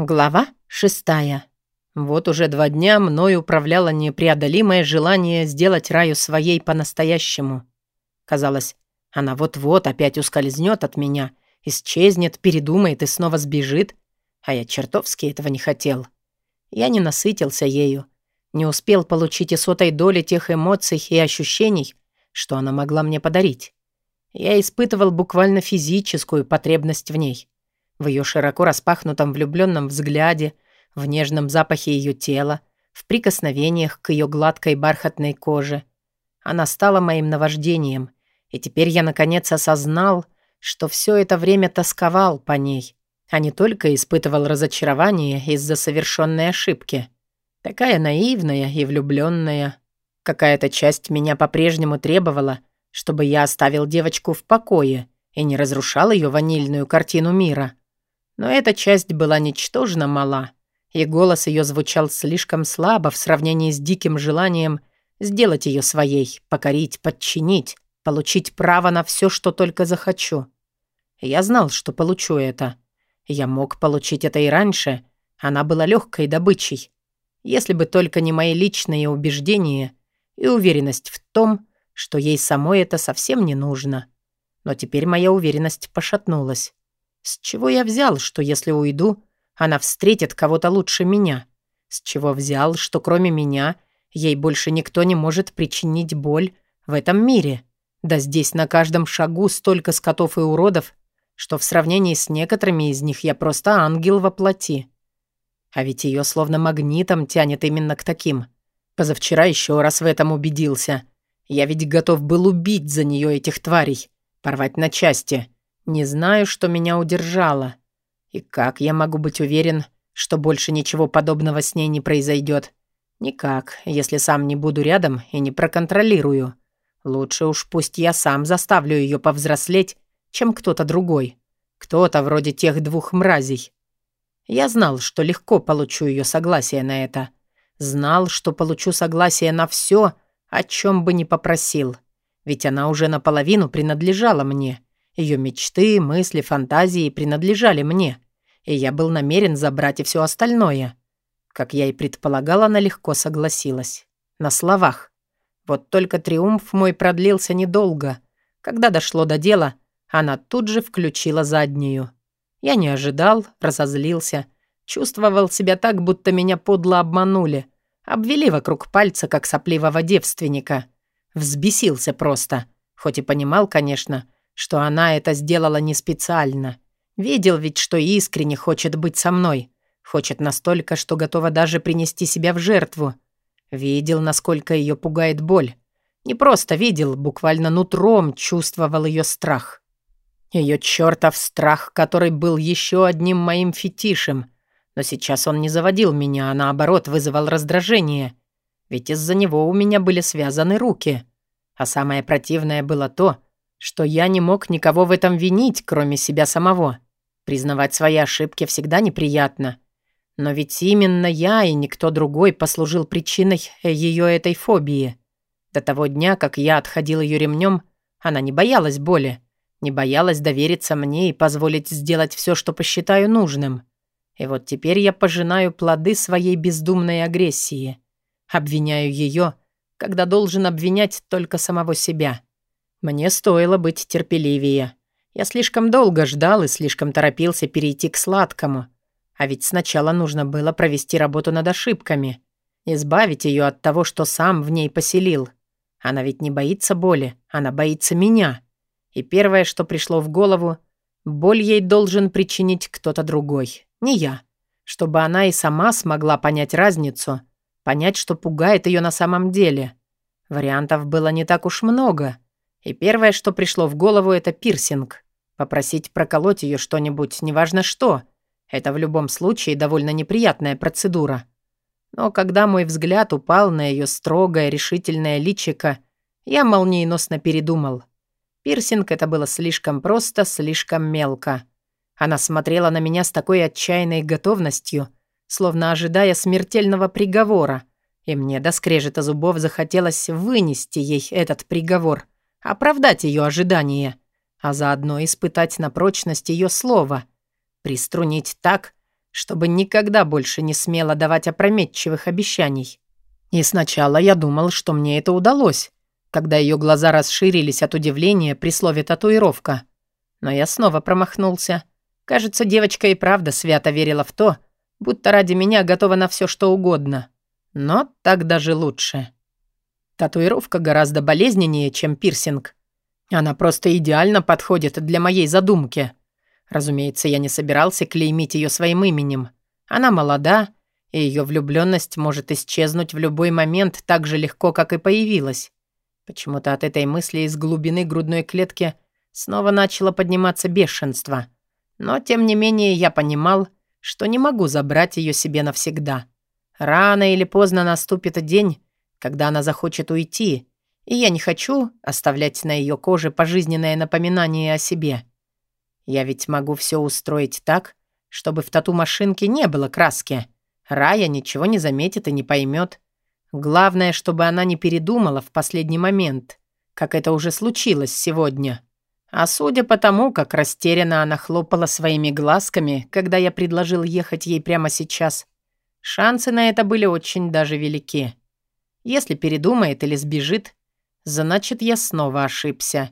Глава шестая. Вот уже два дня мной управляло непреодолимое желание сделать Раю своей по-настоящему. Казалось, она вот-вот опять ускользнет от меня, исчезнет, передумает и снова сбежит, а я чертовски этого не хотел. Я не насытился ею, не успел получить и сотой доли тех эмоций и ощущений, что она могла мне подарить. Я испытывал буквально физическую потребность в ней в ее широко распахнутом влюбленном взгляде, в нежном запахе ее тела, в прикосновениях к ее гладкой бархатной коже. Она стала моим наваждением, и теперь я наконец осознал, что все это время тосковал по ней, а не только испытывал разочарование из-за совершенной ошибки. Такая наивная и влюбленная. Какая-то часть меня по-прежнему требовала, чтобы я оставил девочку в покое и не разрушал ее ванильную картину мира. Но эта часть была ничтожно мала, и голос ее звучал слишком слабо в сравнении с диким желанием сделать ее своей, покорить, подчинить, получить право на все, что только захочу. Я знал, что получу это. Я мог получить это и раньше. Она была легкой добычей. Если бы только не мои личные убеждения и уверенность в том, что ей самой это совсем не нужно. Но теперь моя уверенность пошатнулась. С чего я взял, что если уйду, она встретит кого-то лучше меня? С чего взял, что кроме меня ей больше никто не может причинить боль в этом мире? Да здесь на каждом шагу столько скотов и уродов, что в сравнении с некоторыми из них я просто ангел во плоти. А ведь ее словно магнитом тянет именно к таким. Позавчера еще раз в этом убедился. Я ведь готов был убить за нее этих тварей, порвать на части. Не знаю, что меня удержало. И как я могу быть уверен, что больше ничего подобного с ней не произойдет? Никак, если сам не буду рядом и не проконтролирую. Лучше уж пусть я сам заставлю ее повзрослеть, чем кто-то другой. Кто-то вроде тех двух мразей. Я знал, что легко получу ее согласие на это. Знал, что получу согласие на все, о чем бы ни попросил. Ведь она уже наполовину принадлежала мне. Ее мечты, мысли, фантазии принадлежали мне, и я был намерен забрать и все остальное. Как я и предполагал, она легко согласилась. На словах. Вот только триумф мой продлился недолго. Когда дошло до дела, она тут же включила заднюю. Я не ожидал, разозлился. Чувствовал себя так, будто меня подло обманули. Обвели вокруг пальца, как сопливого девственника. Взбесился просто. Хоть и понимал, конечно, что она это сделала не специально. Видел ведь, что искренне хочет быть со мной. Хочет настолько, что готова даже принести себя в жертву. Видел, насколько ее пугает боль. Не просто видел, буквально нутром чувствовал ее страх. Ее чертов страх, который был еще одним моим фетишем. Но сейчас он не заводил меня, а наоборот вызывал раздражение. Ведь из-за него у меня были связаны руки. А самое противное было то, что я не мог никого в этом винить, кроме себя самого. Признавать свои ошибки всегда неприятно. Но ведь именно я и никто другой послужил причиной ее этой фобии. До того дня, как я отходил ее ремнем, она не боялась боли, не боялась довериться мне и позволить сделать все, что посчитаю нужным. И вот теперь я пожинаю плоды своей бездумной агрессии. Обвиняю ее, когда должен обвинять только самого себя. Мне стоило быть терпеливее. Я слишком долго ждал и слишком торопился перейти к сладкому. А ведь сначала нужно было провести работу над ошибками. Избавить ее от того, что сам в ней поселил. Она ведь не боится боли, она боится меня. И первое, что пришло в голову, боль ей должен причинить кто-то другой, не я. Чтобы она и сама смогла понять разницу, понять, что пугает ее на самом деле. Вариантов было не так уж много — и первое, что пришло в голову, это пирсинг. Попросить проколоть ее что-нибудь, неважно что. Это в любом случае довольно неприятная процедура. Но когда мой взгляд упал на ее строгое, решительное личико, я молниеносно передумал. Пирсинг это было слишком просто, слишком мелко. Она смотрела на меня с такой отчаянной готовностью, словно ожидая смертельного приговора, и мне до скрежета зубов захотелось вынести ей этот приговор — оправдать ее ожидания, а заодно испытать на прочность ее слова, приструнить так, чтобы никогда больше не смела давать опрометчивых обещаний. И сначала я думал, что мне это удалось, когда ее глаза расширились от удивления при слове «татуировка». Но я снова промахнулся. Кажется, девочка и правда свято верила в то, будто ради меня готова на все что угодно. Но так даже лучше. Татуировка гораздо болезненнее, чем пирсинг. Она просто идеально подходит для моей задумки. Разумеется, я не собирался клеймить ее своим именем. Она молода, и ее влюбленность может исчезнуть в любой момент так же легко, как и появилась. Почему-то от этой мысли из глубины грудной клетки снова начало подниматься бешенство. Но, тем не менее, я понимал, что не могу забрать ее себе навсегда. Рано или поздно наступит день, когда она захочет уйти, и я не хочу оставлять на ее коже пожизненное напоминание о себе. Я ведь могу все устроить так, чтобы в тату-машинке не было краски. Рая ничего не заметит и не поймет. Главное, чтобы она не передумала в последний момент, как это уже случилось сегодня. А судя по тому, как растерянно она хлопала своими глазками, когда я предложил ехать ей прямо сейчас, шансы на это были очень даже велики. Если передумает или сбежит, значит, я снова ошибся.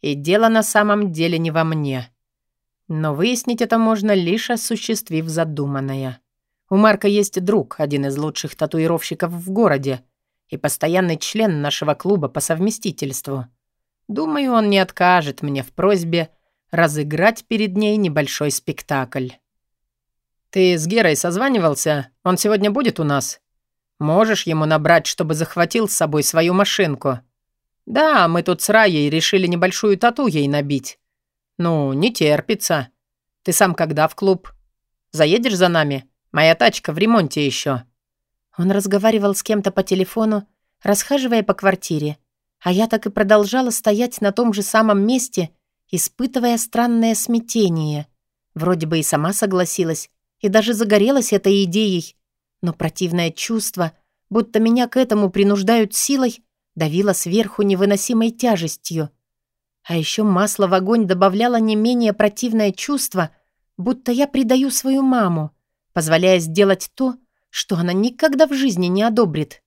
И дело на самом деле не во мне. Но выяснить это можно, лишь осуществив задуманное. У Марка есть друг, один из лучших татуировщиков в городе и постоянный член нашего клуба по совместительству. Думаю, он не откажет мне в просьбе разыграть перед ней небольшой спектакль. «Ты с Герой созванивался? Он сегодня будет у нас? Можешь ему набрать, чтобы захватил с собой свою машинку?» «Да, мы тут с Раей решили небольшую тату ей набить. «Ну, не терпится. Ты сам когда в клуб? Заедешь за нами? Моя тачка в ремонте еще. Он разговаривал с кем-то по телефону, расхаживая по квартире, а я так и продолжала стоять на том же самом месте, испытывая странное смятение. Вроде бы и сама согласилась, и даже загорелась этой идеей, но противное чувство, будто меня к этому принуждают силой, давило сверху невыносимой тяжестью. А еще масло в огонь добавляло не менее противное чувство, будто я предаю свою маму, позволяя сделать то, что она никогда в жизни не одобрит.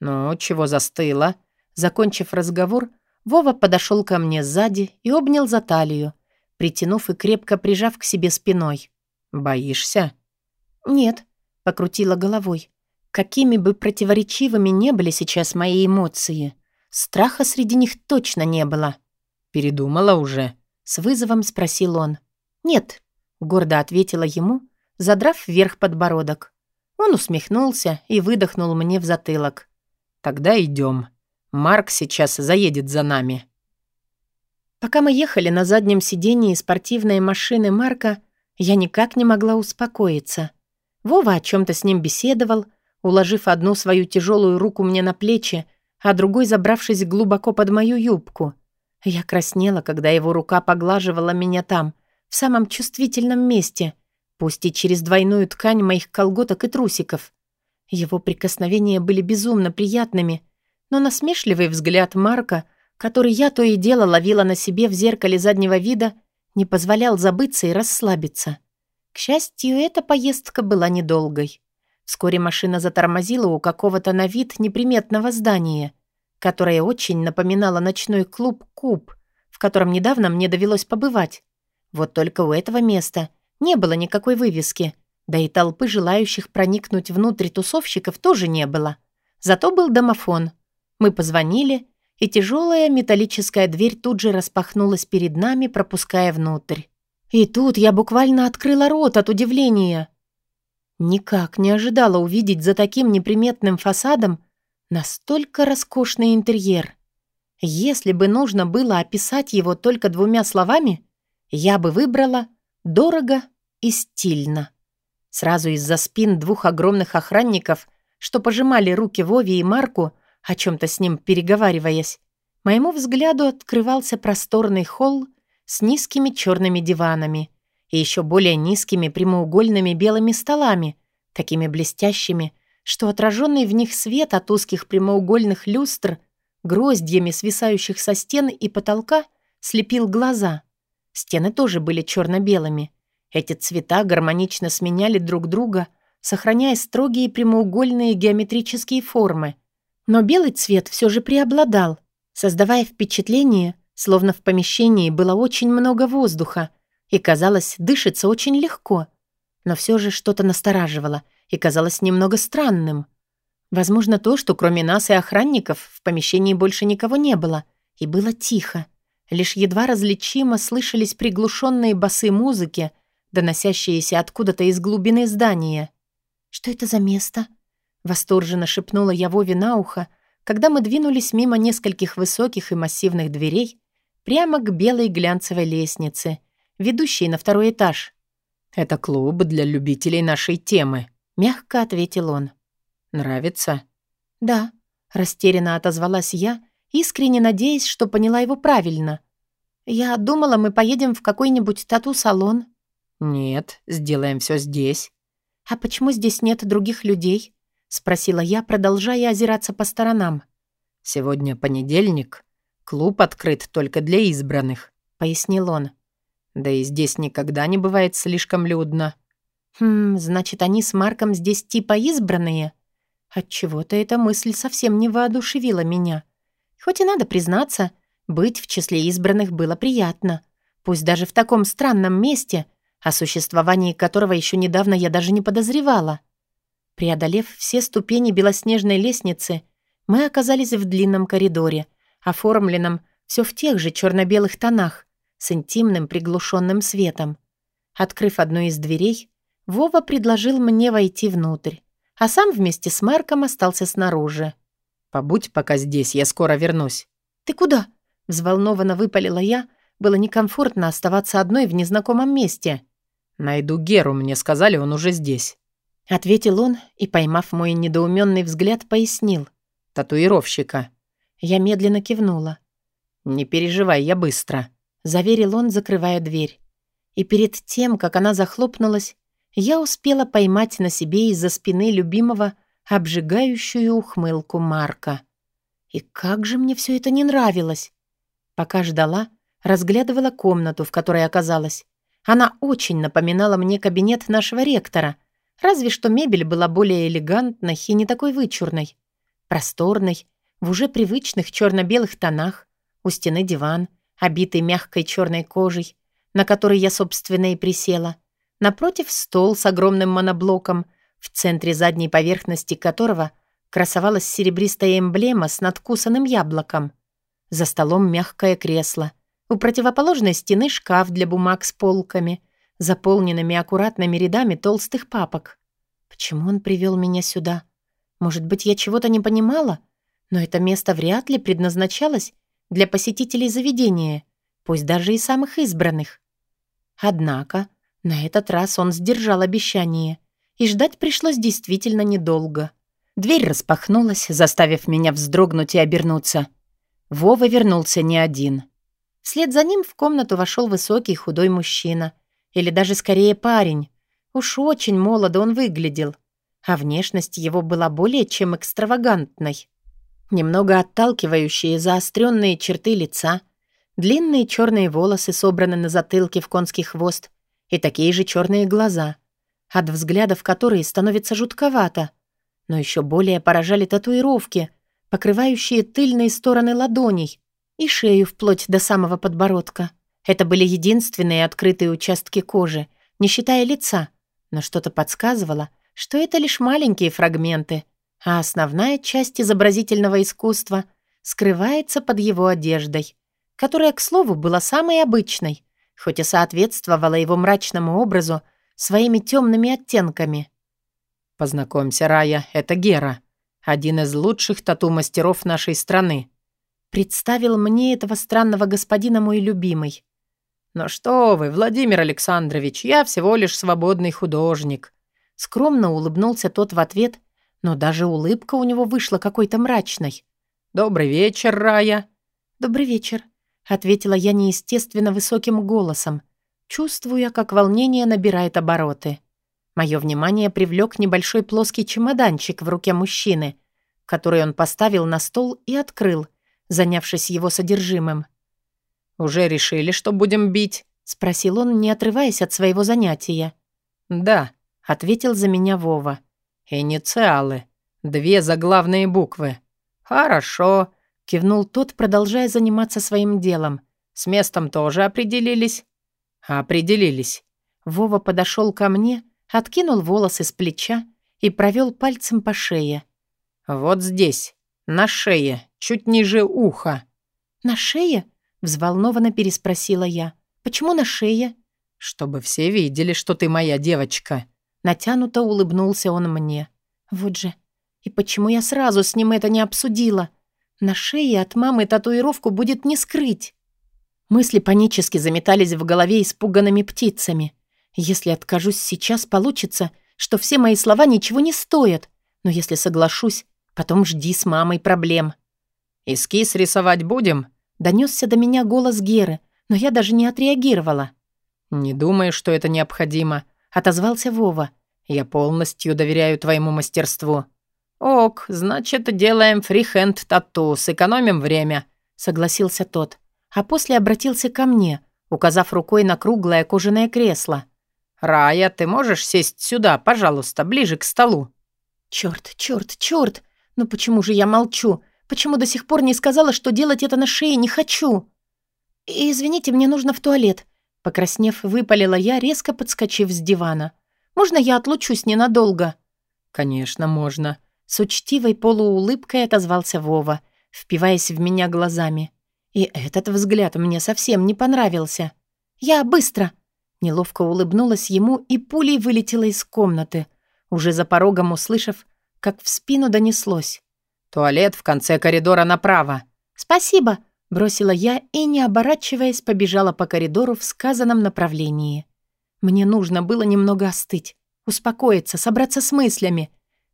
«Ну, чего застыла?» Закончив разговор, Вова подошел ко мне сзади и обнял за талию, притянув и крепко прижав к себе спиной. «Боишься?» «Нет», — покрутила головой. Какими бы противоречивыми не были сейчас мои эмоции, страха среди них точно не было. «Передумала уже?» — с вызовом спросил он. «Нет», — гордо ответила ему, задрав вверх подбородок. Он усмехнулся и выдохнул мне в затылок. «Тогда идем. Марк сейчас заедет за нами». Пока мы ехали на заднем сидении спортивной машины Марка, я никак не могла успокоиться. Вова о чем то с ним беседовал, уложив одну свою тяжелую руку мне на плечи, а другой забравшись глубоко под мою юбку. Я краснела, когда его рука поглаживала меня там, в самом чувствительном месте, пусть и через двойную ткань моих колготок и трусиков. Его прикосновения были безумно приятными, но насмешливый взгляд Марка, который я то и дело ловила на себе в зеркале заднего вида, не позволял забыться и расслабиться. К счастью, эта поездка была недолгой. Вскоре машина затормозила у какого-то на вид неприметного здания которая очень напоминала ночной клуб «Куб», в котором недавно мне довелось побывать. Вот только у этого места не было никакой вывески, да и толпы желающих проникнуть внутрь тусовщиков тоже не было. Зато был домофон. Мы позвонили, и тяжелая металлическая дверь тут же распахнулась перед нами, пропуская внутрь. И тут я буквально открыла рот от удивления. Никак не ожидала увидеть за таким неприметным фасадом Настолько роскошный интерьер. Если бы нужно было описать его только двумя словами, я бы выбрала «дорого» и «стильно». Сразу из-за спин двух огромных охранников, что пожимали руки Вове и Марку, о чем-то с ним переговариваясь, моему взгляду открывался просторный холл с низкими черными диванами и еще более низкими прямоугольными белыми столами, такими блестящими, что отраженный в них свет от узких прямоугольных люстр, гроздьями свисающих со стен и потолка, слепил глаза. Стены тоже были черно-белыми, Эти цвета гармонично сменяли друг друга, сохраняя строгие прямоугольные геометрические формы. Но белый цвет все же преобладал, создавая впечатление, словно в помещении было очень много воздуха, и, казалось, дышится очень легко. Но все же что-то настораживало и казалось немного странным. Возможно, то, что кроме нас и охранников в помещении больше никого не было, и было тихо. Лишь едва различимо слышались приглушенные басы музыки, доносящиеся откуда-то из глубины здания. «Что это за место?» — восторженно шепнула я Вове на ухо, когда мы двинулись мимо нескольких высоких и массивных дверей прямо к белой глянцевой лестнице, ведущей на второй этаж. «Это клуб для любителей нашей темы», — мягко ответил он. «Нравится?» «Да», — растерянно отозвалась я, искренне надеясь, что поняла его правильно. «Я думала, мы поедем в какой-нибудь тату-салон». «Нет, сделаем все здесь». «А почему здесь нет других людей?» — спросила я, продолжая озираться по сторонам. «Сегодня понедельник. Клуб открыт только для избранных», — пояснил он. «Да и здесь никогда не бывает слишком людно». «Хм, значит, они с Марком здесь типа избранные?» Отчего-то эта мысль совсем не воодушевила меня. Хоть и надо признаться, быть в числе избранных было приятно. Пусть даже в таком странном месте, о существовании которого еще недавно я даже не подозревала. Преодолев все ступени белоснежной лестницы, мы оказались в длинном коридоре, оформленном все в тех же черно-белых тонах, с интимным приглушенным светом. Открыв одну из дверей, Вова предложил мне войти внутрь а сам вместе с Марком остался снаружи. «Побудь пока здесь, я скоро вернусь». «Ты куда?» — взволнованно выпалила я. Было некомфортно оставаться одной в незнакомом месте. «Найду Геру, мне сказали, он уже здесь». Ответил он и, поймав мой недоуменный взгляд, пояснил. «Татуировщика». Я медленно кивнула. «Не переживай, я быстро», — заверил он, закрывая дверь. И перед тем, как она захлопнулась, я успела поймать на себе из-за спины любимого обжигающую ухмылку Марка. И как же мне все это не нравилось! Пока ждала, разглядывала комнату, в которой оказалась. Она очень напоминала мне кабинет нашего ректора, разве что мебель была более элегантной и не такой вычурной. Просторной, в уже привычных черно-белых тонах, у стены диван, обитый мягкой черной кожей, на который я, собственно, и присела — Напротив стол с огромным моноблоком, в центре задней поверхности которого красовалась серебристая эмблема с надкусанным яблоком. За столом мягкое кресло. У противоположной стены шкаф для бумаг с полками, заполненными аккуратными рядами толстых папок. Почему он привел меня сюда? Может быть, я чего-то не понимала? Но это место вряд ли предназначалось для посетителей заведения, пусть даже и самых избранных. Однако на этот раз он сдержал обещание, и ждать пришлось действительно недолго. Дверь распахнулась, заставив меня вздрогнуть и обернуться. Вова вернулся не один. Вслед за ним в комнату вошел высокий худой мужчина. Или даже скорее парень. Уж очень молодо он выглядел. А внешность его была более чем экстравагантной. Немного отталкивающие заостренные черты лица, длинные черные волосы собраны на затылке в конский хвост и такие же черные глаза, от взглядов которые становится жутковато. Но еще более поражали татуировки, покрывающие тыльные стороны ладоней и шею вплоть до самого подбородка. Это были единственные открытые участки кожи, не считая лица, но что-то подсказывало, что это лишь маленькие фрагменты, а основная часть изобразительного искусства скрывается под его одеждой, которая, к слову, была самой обычной, хоть и соответствовала его мрачному образу своими темными оттенками. «Познакомься, Рая, это Гера, один из лучших тату-мастеров нашей страны», представил мне этого странного господина мой любимый. «Ну что вы, Владимир Александрович, я всего лишь свободный художник». Скромно улыбнулся тот в ответ, но даже улыбка у него вышла какой-то мрачной. «Добрый вечер, Рая». «Добрый вечер», ответила я неестественно высоким голосом, чувствуя, как волнение набирает обороты. Мое внимание привлек небольшой плоский чемоданчик в руке мужчины, который он поставил на стол и открыл, занявшись его содержимым. «Уже решили, что будем бить?» — спросил он, не отрываясь от своего занятия. «Да», — ответил за меня Вова. «Инициалы. Две заглавные буквы». «Хорошо», — кивнул тот, продолжая заниматься своим делом. «С местом тоже определились?» «Определились». Вова подошел ко мне, откинул волосы с плеча и провел пальцем по шее. «Вот здесь, на шее, чуть ниже уха». «На шее?» — взволнованно переспросила я. «Почему на шее?» «Чтобы все видели, что ты моя девочка». Натянуто улыбнулся он мне. «Вот же. И почему я сразу с ним это не обсудила? На шее от мамы татуировку будет не скрыть». Мысли панически заметались в голове испуганными птицами. Если откажусь сейчас, получится, что все мои слова ничего не стоят. Но если соглашусь, потом жди с мамой проблем. «Эскиз рисовать будем?» Донесся до меня голос Геры, но я даже не отреагировала. «Не думаю, что это необходимо», — отозвался Вова. «Я полностью доверяю твоему мастерству». «Ок, значит, делаем фрихенд-тату, сэкономим время», — согласился тот. А после обратился ко мне, указав рукой на круглое кожаное кресло. «Рая, ты можешь сесть сюда, пожалуйста, ближе к столу?» «Чёрт, чёрт, чёрт! Ну почему же я молчу? Почему до сих пор не сказала, что делать это на шее не хочу?» «Извините, мне нужно в туалет», — покраснев, выпалила я, резко подскочив с дивана. «Можно я отлучусь ненадолго?» «Конечно, можно», — с учтивой полуулыбкой отозвался Вова, впиваясь в меня глазами. И этот взгляд мне совсем не понравился. «Я быстро!» Неловко улыбнулась ему и пулей вылетела из комнаты, уже за порогом услышав, как в спину донеслось. «Туалет в конце коридора направо». «Спасибо», — бросила я и, не оборачиваясь, побежала по коридору в сказанном направлении. Мне нужно было немного остыть, успокоиться, собраться с мыслями,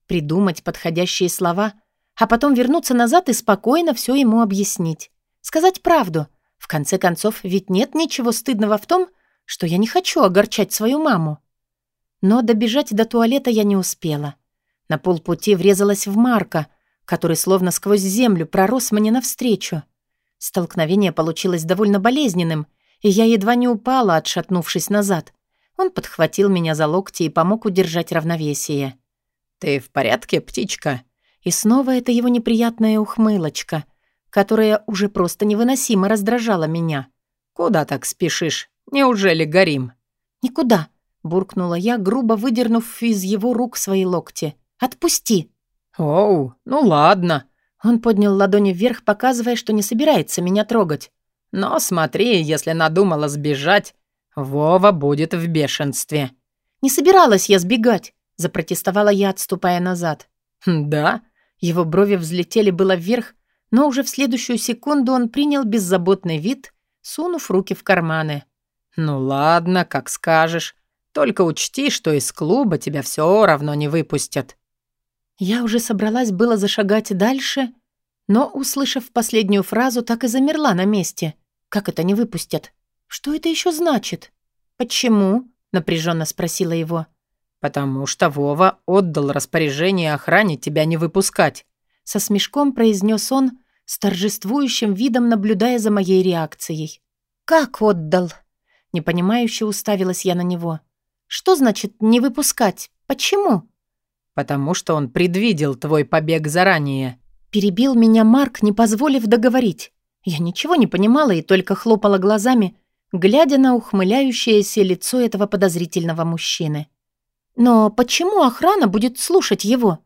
придумать подходящие слова, а потом вернуться назад и спокойно все ему объяснить. Сказать правду. В конце концов, ведь нет ничего стыдного в том, что я не хочу огорчать свою маму. Но добежать до туалета я не успела. На полпути врезалась в Марка, который словно сквозь землю пророс мне навстречу. Столкновение получилось довольно болезненным, и я едва не упала, отшатнувшись назад. Он подхватил меня за локти и помог удержать равновесие. «Ты в порядке, птичка?» И снова это его неприятная ухмылочка, которая уже просто невыносимо раздражала меня. «Куда так спешишь? Неужели горим?» «Никуда», — буркнула я, грубо выдернув из его рук свои локти. «Отпусти!» «Оу, ну ладно». Он поднял ладони вверх, показывая, что не собирается меня трогать. «Но смотри, если надумала сбежать, Вова будет в бешенстве». «Не собиралась я сбегать», — запротестовала я, отступая назад. «Да?» Его брови взлетели было вверх, но уже в следующую секунду он принял беззаботный вид, сунув руки в карманы. «Ну ладно, как скажешь. Только учти, что из клуба тебя все равно не выпустят». Я уже собралась было зашагать дальше, но, услышав последнюю фразу, так и замерла на месте. «Как это не выпустят? Что это еще значит?» «Почему?» — напряженно спросила его. «Потому что Вова отдал распоряжение охране тебя не выпускать», — со смешком произнес он, с торжествующим видом наблюдая за моей реакцией. «Как отдал?» Непонимающе уставилась я на него. «Что значит «не выпускать»? Почему?» «Потому что он предвидел твой побег заранее». Перебил меня Марк, не позволив договорить. Я ничего не понимала и только хлопала глазами, глядя на ухмыляющееся лицо этого подозрительного мужчины. «Но почему охрана будет слушать его?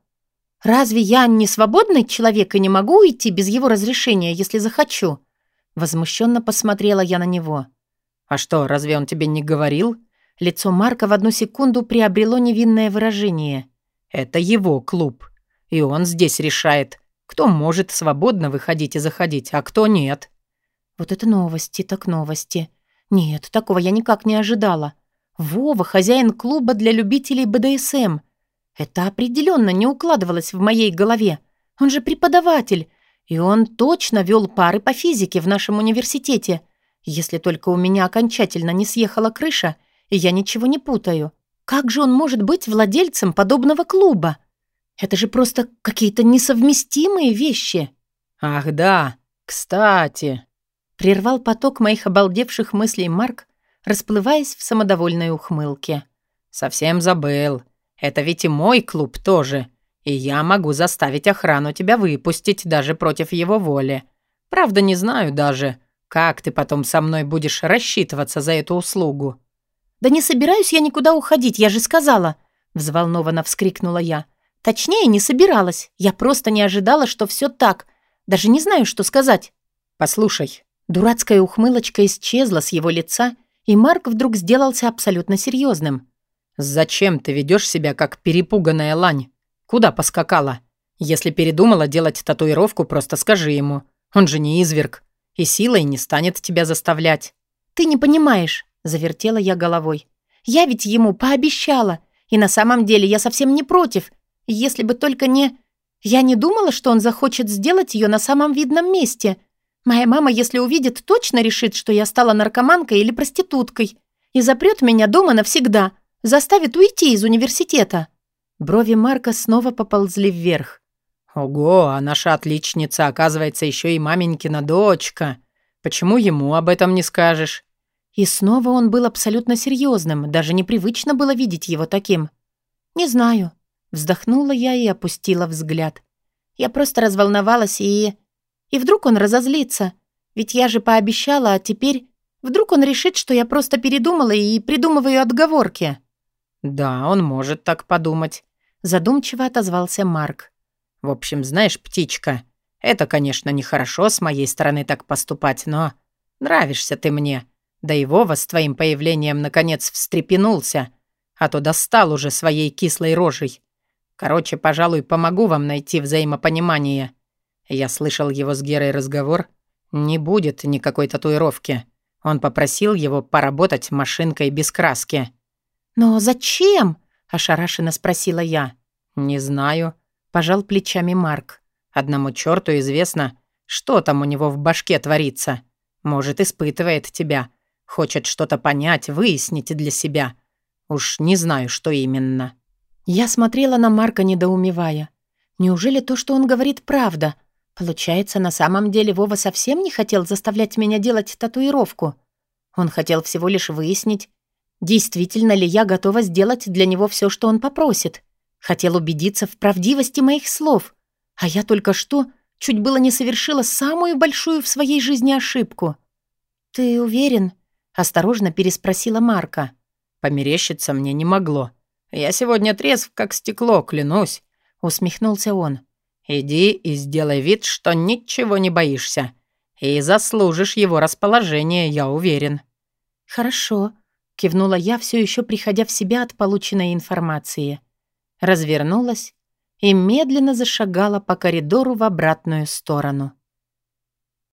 Разве я не свободный человек и не могу уйти без его разрешения, если захочу?» Возмущенно посмотрела я на него. «А что, разве он тебе не говорил?» Лицо Марка в одну секунду приобрело невинное выражение. «Это его клуб. И он здесь решает, кто может свободно выходить и заходить, а кто нет». «Вот это новости, так новости. Нет, такого я никак не ожидала. Вова — хозяин клуба для любителей БДСМ. Это определенно не укладывалось в моей голове. Он же преподаватель, и он точно вел пары по физике в нашем университете. Если только у меня окончательно не съехала крыша, и я ничего не путаю. Как же он может быть владельцем подобного клуба? Это же просто какие-то несовместимые вещи. Ах да, кстати. Прервал поток моих обалдевших мыслей Марк, расплываясь в самодовольной ухмылке. «Совсем забыл. Это ведь и мой клуб тоже. И я могу заставить охрану тебя выпустить даже против его воли. Правда, не знаю даже, как ты потом со мной будешь рассчитываться за эту услугу». «Да не собираюсь я никуда уходить, я же сказала!» Взволнованно вскрикнула я. «Точнее, не собиралась. Я просто не ожидала, что все так. Даже не знаю, что сказать». «Послушай». Дурацкая ухмылочка исчезла с его лица, и Марк вдруг сделался абсолютно серьезным. «Зачем ты ведешь себя, как перепуганная лань? Куда поскакала? Если передумала делать татуировку, просто скажи ему. Он же не изверг. И силой не станет тебя заставлять». «Ты не понимаешь», — завертела я головой. «Я ведь ему пообещала. И на самом деле я совсем не против. Если бы только не... Я не думала, что он захочет сделать ее на самом видном месте. Моя мама, если увидит, точно решит, что я стала наркоманкой или проституткой. И запрет меня дома навсегда. Заставит уйти из университета». Брови Марка снова поползли вверх. «Ого, а наша отличница, оказывается, еще и маменькина дочка. Почему ему об этом не скажешь?» И снова он был абсолютно серьезным, даже непривычно было видеть его таким. «Не знаю». Вздохнула я и опустила взгляд. Я просто разволновалась и... И вдруг он разозлится. Ведь я же пообещала, а теперь... Вдруг он решит, что я просто передумала и придумываю отговорки. «Да, он может так подумать», — задумчиво отозвался Марк. «В общем, знаешь, птичка, это, конечно, нехорошо с моей стороны так поступать, но нравишься ты мне. Да и Вова с твоим появлением наконец встрепенулся, а то достал уже своей кислой рожей. Короче, пожалуй, помогу вам найти взаимопонимание. Я слышал его с Герой разговор. Не будет никакой татуировки. Он попросил его поработать машинкой без краски. «Но зачем?» — ошарашенно спросила я. «Не знаю», — пожал плечами Марк. «Одному черту известно, что там у него в башке творится. Может, испытывает тебя. Хочет что-то понять, выяснить для себя. Уж не знаю, что именно». Я смотрела на Марка, недоумевая. Неужели то, что он говорит, правда? Получается, на самом деле Вова совсем не хотел заставлять меня делать татуировку. Он хотел всего лишь выяснить, Действительно ли я готова сделать для него все, что он попросит? Хотел убедиться в правдивости моих слов. А я только что чуть было не совершила самую большую в своей жизни ошибку. «Ты уверен?» — осторожно переспросила Марка. «Померещиться мне не могло. Я сегодня трезв, как стекло, клянусь», — усмехнулся он. «Иди и сделай вид, что ничего не боишься. И заслужишь его расположение, я уверен». «Хорошо», кивнула я, все еще приходя в себя от полученной информации. Развернулась и медленно зашагала по коридору в обратную сторону.